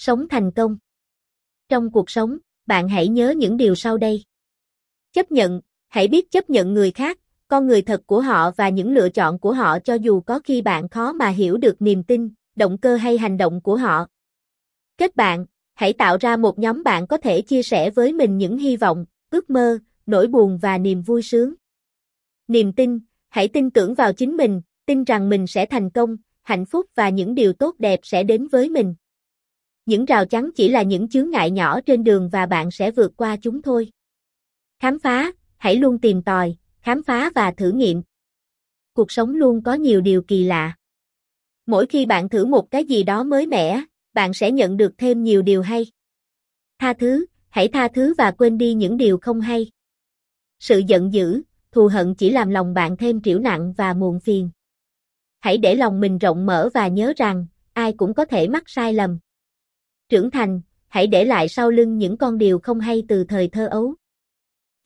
sống thành công. Trong cuộc sống, bạn hãy nhớ những điều sau đây. Chấp nhận, hãy biết chấp nhận người khác, con người thật của họ và những lựa chọn của họ cho dù có khi bạn khó mà hiểu được niềm tin, động cơ hay hành động của họ. Kết bạn, hãy tạo ra một nhóm bạn có thể chia sẻ với mình những hy vọng, ước mơ, nỗi buồn và niềm vui sướng. Niềm tin, hãy tin tưởng vào chính mình, tin rằng mình sẽ thành công, hạnh phúc và những điều tốt đẹp sẽ đến với mình. Những rào chắn chỉ là những chướng ngại nhỏ trên đường và bạn sẽ vượt qua chúng thôi. Khám phá, hãy luôn tìm tòi, khám phá và thử nghiệm. Cuộc sống luôn có nhiều điều kỳ lạ. Mỗi khi bạn thử một cái gì đó mới mẻ, bạn sẽ nhận được thêm nhiều điều hay. Tha thứ, hãy tha thứ và quên đi những điều không hay. Sự giận dữ, thù hận chỉ làm lòng bạn thêm triểu nặng và muộn phiền. Hãy để lòng mình rộng mở và nhớ rằng, ai cũng có thể mắc sai lầm. Trưởng thành, hãy để lại sau lưng những con điều không hay từ thời thơ ấu.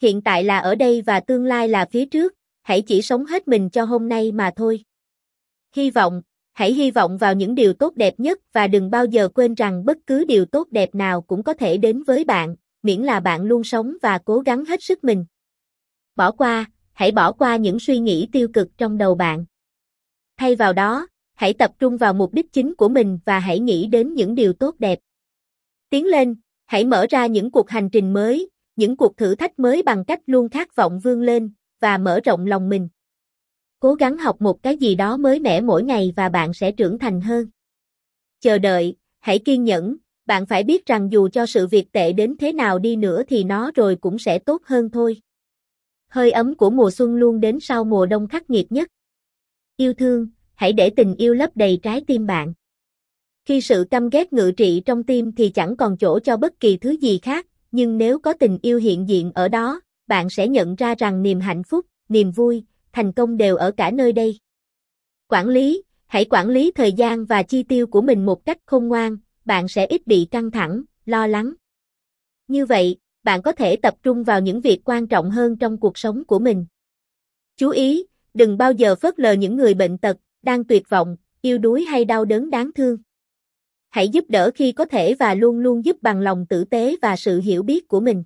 Hiện tại là ở đây và tương lai là phía trước, hãy chỉ sống hết mình cho hôm nay mà thôi. Hy vọng, hãy hy vọng vào những điều tốt đẹp nhất và đừng bao giờ quên rằng bất cứ điều tốt đẹp nào cũng có thể đến với bạn, miễn là bạn luôn sống và cố gắng hết sức mình. Bỏ qua, hãy bỏ qua những suy nghĩ tiêu cực trong đầu bạn. Thay vào đó, hãy tập trung vào mục đích chính của mình và hãy nghĩ đến những điều tốt đẹp. Tiến lên, hãy mở ra những cuộc hành trình mới, những cuộc thử thách mới bằng cách luôn khát vọng vươn lên và mở rộng lòng mình. Cố gắng học một cái gì đó mới mẻ mỗi ngày và bạn sẽ trưởng thành hơn. Chờ đợi, hãy kiên nhẫn, bạn phải biết rằng dù cho sự việc tệ đến thế nào đi nữa thì nó rồi cũng sẽ tốt hơn thôi. Hơi ấm của mùa xuân luôn đến sau mùa đông khắc nghiệt nhất. Yêu thương, hãy để tình yêu lấp đầy trái tim bạn. Khi sự căm ghét ngự trị trong tim thì chẳng còn chỗ cho bất kỳ thứ gì khác, nhưng nếu có tình yêu hiện diện ở đó, bạn sẽ nhận ra rằng niềm hạnh phúc, niềm vui, thành công đều ở cả nơi đây. Quản lý, hãy quản lý thời gian và chi tiêu của mình một cách khôn ngoan, bạn sẽ ít bị căng thẳng, lo lắng. Như vậy, bạn có thể tập trung vào những việc quan trọng hơn trong cuộc sống của mình. Chú ý, đừng bao giờ phớt lờ những người bệnh tật, đang tuyệt vọng, yêu đuối hay đau đớn đáng thương. Hãy giúp đỡ khi có thể và luôn luôn giúp bằng lòng tử tế và sự hiểu biết của mình.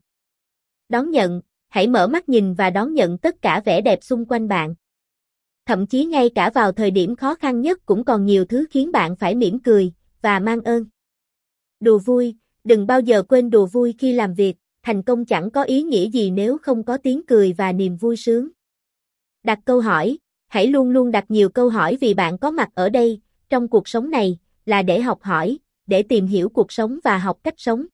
Đón nhận, hãy mở mắt nhìn và đón nhận tất cả vẻ đẹp xung quanh bạn. Thậm chí ngay cả vào thời điểm khó khăn nhất cũng còn nhiều thứ khiến bạn phải mỉm cười và mang ơn. Đùa vui, đừng bao giờ quên đùa vui khi làm việc, thành công chẳng có ý nghĩa gì nếu không có tiếng cười và niềm vui sướng. Đặt câu hỏi, hãy luôn luôn đặt nhiều câu hỏi vì bạn có mặt ở đây, trong cuộc sống này, là để học hỏi, để tìm hiểu cuộc sống và học cách sống.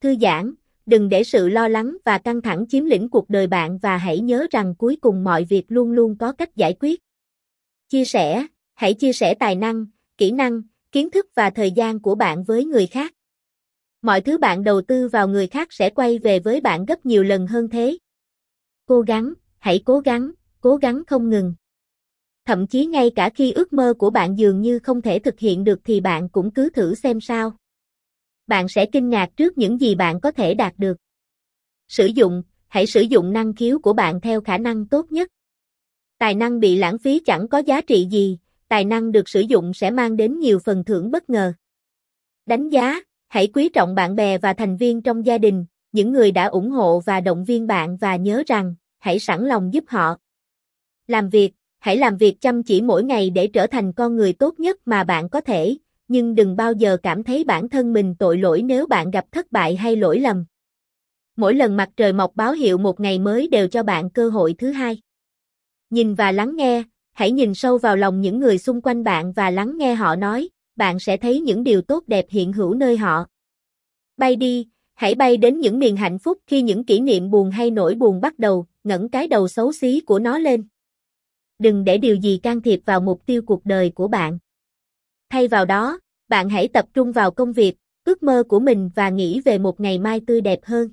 Thư giãn, đừng để sự lo lắng và căng thẳng chiếm lĩnh cuộc đời bạn và hãy nhớ rằng cuối cùng mọi việc luôn luôn có cách giải quyết. Chia sẻ, hãy chia sẻ tài năng, kỹ năng, kiến thức và thời gian của bạn với người khác. Mọi thứ bạn đầu tư vào người khác sẽ quay về với bạn gấp nhiều lần hơn thế. Cố gắng, hãy cố gắng, cố gắng không ngừng. Thậm chí ngay cả khi ước mơ của bạn dường như không thể thực hiện được thì bạn cũng cứ thử xem sao. Bạn sẽ kinh ngạc trước những gì bạn có thể đạt được. Sử dụng, hãy sử dụng năng khiếu của bạn theo khả năng tốt nhất. Tài năng bị lãng phí chẳng có giá trị gì, tài năng được sử dụng sẽ mang đến nhiều phần thưởng bất ngờ. Đánh giá, hãy quý trọng bạn bè và thành viên trong gia đình, những người đã ủng hộ và động viên bạn và nhớ rằng, hãy sẵn lòng giúp họ. Làm việc, hãy làm việc chăm chỉ mỗi ngày để trở thành con người tốt nhất mà bạn có thể, nhưng đừng bao giờ cảm thấy bản thân mình tội lỗi nếu bạn gặp thất bại hay lỗi lầm. Mỗi lần mặt trời mọc báo hiệu một ngày mới đều cho bạn cơ hội thứ hai. Nhìn và lắng nghe, hãy nhìn sâu vào lòng những người xung quanh bạn và lắng nghe họ nói, bạn sẽ thấy những điều tốt đẹp hiện hữu nơi họ. Bay đi, hãy bay đến những miền hạnh phúc khi những kỷ niệm buồn hay nỗi buồn bắt đầu, ngẩng cái đầu xấu xí của nó lên đừng để điều gì can thiệp vào mục tiêu cuộc đời của bạn. Thay vào đó, bạn hãy tập trung vào công việc, ước mơ của mình và nghĩ về một ngày mai tươi đẹp hơn.